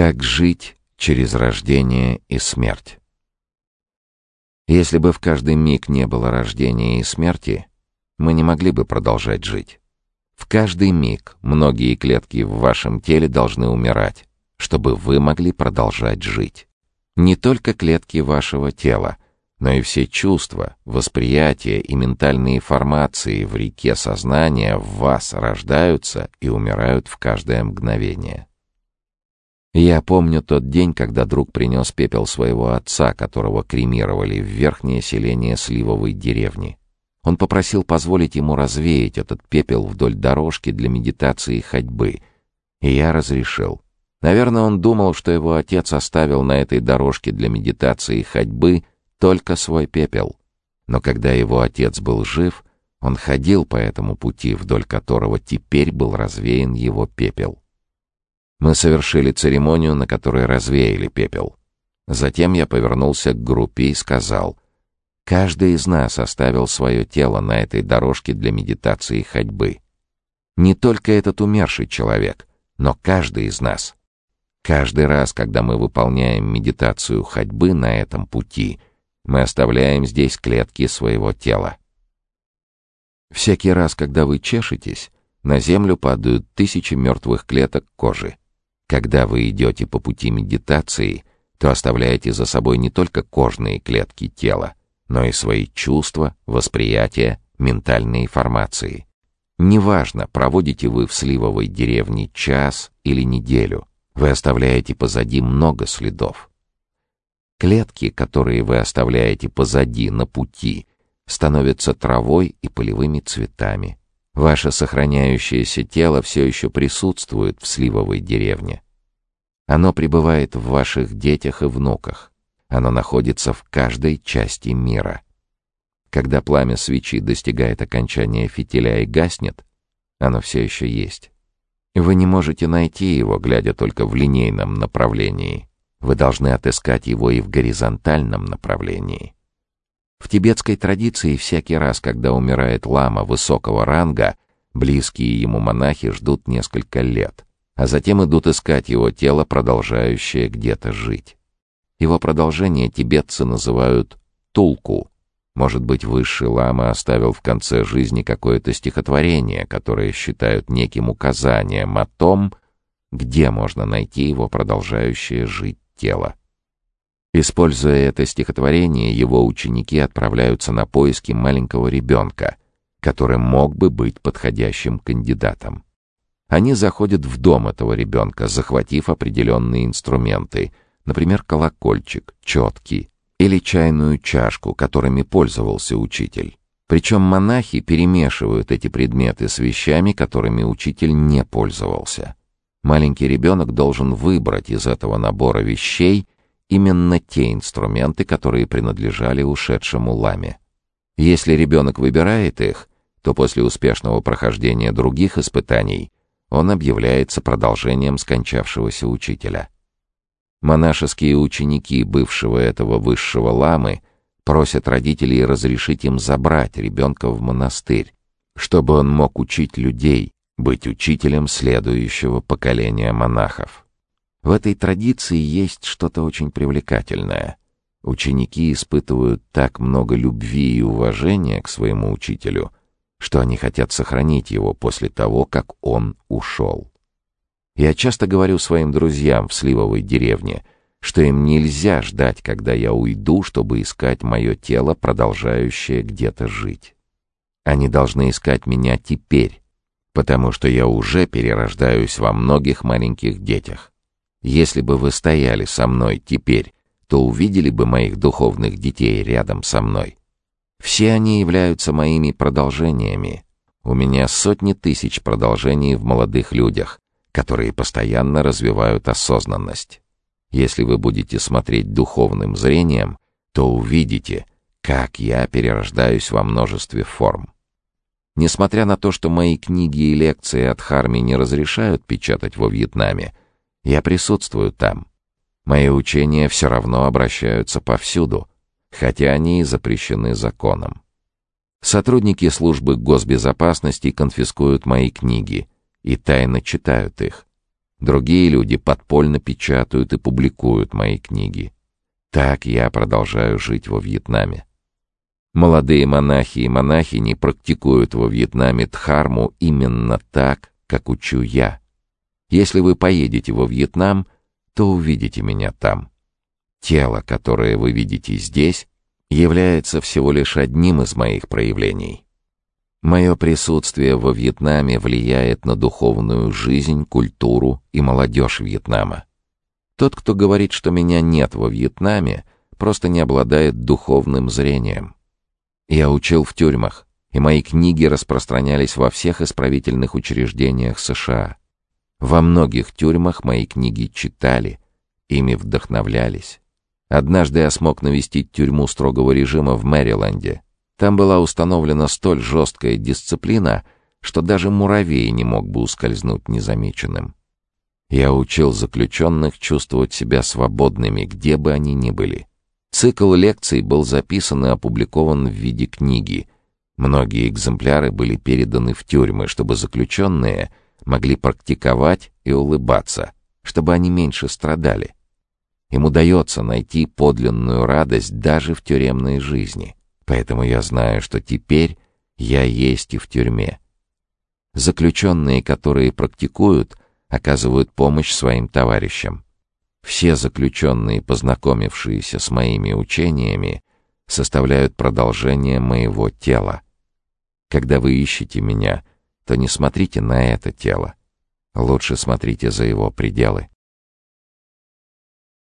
Как жить через рождение и смерть? Если бы в каждый миг не было рождения и смерти, мы не могли бы продолжать жить. В каждый миг многие клетки в вашем теле должны умирать, чтобы вы могли продолжать жить. Не только клетки вашего тела, но и все чувства, восприятия и ментальные формации в реке сознания в вас рождаются и умирают в каждое мгновение. Я помню тот день, когда друг принес пепел своего отца, которого кремировали в верхнее селение Сливовой деревни. Он попросил позволить ему развеять этот пепел вдоль дорожки для медитации и ходьбы. И я разрешил. Наверное, он думал, что его отец оставил на этой дорожке для медитации и ходьбы только свой пепел. Но когда его отец был жив, он ходил по этому пути, вдоль которого теперь был развеян его пепел. Мы совершили церемонию, на которой развеяли пепел. Затем я повернулся к группе и сказал, «Каждый из нас оставил свое тело на этой дорожке для медитации и ходьбы. Не только этот умерший человек, но каждый из нас. Каждый раз, когда мы выполняем медитацию ходьбы на этом пути, мы оставляем здесь клетки своего тела. Всякий раз, когда вы чешетесь, на землю падают тысячи мертвых клеток кожи. Когда вы идете по пути медитации, то оставляете за собой не только кожные клетки тела, но и свои чувства, восприятия, ментальные формации. Неважно, проводите вы в сливовой деревне час или неделю, вы оставляете позади много следов. Клетки, которые вы оставляете позади на пути, становятся травой и полевыми цветами, Ваше сохраняющееся тело все еще присутствует в сливовой деревне. Оно пребывает в ваших детях и внуках. Оно находится в каждой части мира. Когда пламя свечи достигает окончания фитиля и гаснет, оно все еще есть. Вы не можете найти его, глядя только в линейном направлении. Вы должны отыскать его и в горизонтальном направлении. В тибетской традиции всякий раз, когда умирает лама высокого ранга, близкие ему монахи ждут несколько лет, а затем идут искать его тело, продолжающее где-то жить. Его продолжение тибетцы называют «тулку». Может быть, высший лама оставил в конце жизни какое-то стихотворение, которое считают неким указанием о том, где можно найти его продолжающее жить тело. Используя это стихотворение, его ученики отправляются на поиски маленького ребенка, который мог бы быть подходящим кандидатом. Они заходят в дом этого ребенка, захватив определенные инструменты, например, колокольчик, четки или чайную чашку, которыми пользовался учитель. Причем монахи перемешивают эти предметы с вещами, которыми учитель не пользовался. Маленький ребенок должен выбрать из этого набора вещей именно те инструменты, которые принадлежали ушедшему ламе. Если ребенок выбирает их, то после успешного прохождения других испытаний он объявляется продолжением скончавшегося учителя. Монашеские ученики бывшего этого высшего ламы просят родителей разрешить им забрать ребенка в монастырь, чтобы он мог учить людей, быть учителем следующего поколения монахов. В этой традиции есть что-то очень привлекательное. Ученики испытывают так много любви и уважения к своему учителю, что они хотят сохранить его после того, как он ушел. Я часто говорю своим друзьям в Сливовой деревне, что им нельзя ждать, когда я уйду, чтобы искать мое тело, продолжающее где-то жить. Они должны искать меня теперь, потому что я уже перерождаюсь во многих маленьких детях. Если бы вы стояли со мной теперь, то увидели бы моих духовных детей рядом со мной. Все они являются моими продолжениями. У меня сотни тысяч продолжений в молодых людях, которые постоянно развивают осознанность. Если вы будете смотреть духовным зрением, то увидите, как я перерождаюсь во множестве форм. Несмотря на то, что мои книги и лекции от Харми не разрешают печатать во Вьетнаме, я присутствую там. Мои учения все равно обращаются повсюду, хотя они и запрещены законом. Сотрудники службы госбезопасности конфискуют мои книги и тайно читают их. Другие люди подпольно печатают и публикуют мои книги. Так я продолжаю жить во Вьетнаме. Молодые монахи и монахини практикуют во Вьетнаме дхарму именно так, как учу я. Если вы поедете во Вьетнам, то увидите меня там. Тело, которое вы видите здесь, является всего лишь одним из моих проявлений. Мое присутствие во Вьетнаме влияет на духовную жизнь, культуру и молодежь Вьетнама. Тот, кто говорит, что меня нет во Вьетнаме, просто не обладает духовным зрением. Я учил в тюрьмах, и мои книги распространялись во всех исправительных учреждениях США. Во многих тюрьмах мои книги читали, ими вдохновлялись. Однажды я смог навестить тюрьму строгого режима в Мэриленде. Там была установлена столь жесткая дисциплина, что даже муравей не мог бы ускользнуть незамеченным. Я учил заключенных чувствовать себя свободными, где бы они ни были. Цикл лекций был записан и опубликован в виде книги. Многие экземпляры были переданы в тюрьмы, чтобы заключенные могли практиковать и улыбаться, чтобы они меньше страдали. Им удается найти подлинную радость даже в тюремной жизни. Поэтому я знаю, что теперь я есть и в тюрьме. Заключенные, которые практикуют, оказывают помощь своим товарищам. Все заключенные, познакомившиеся с моими учениями, составляют продолжение моего тела. Когда вы ищете меня, то не смотрите на это тело. Лучше смотрите за его пределы.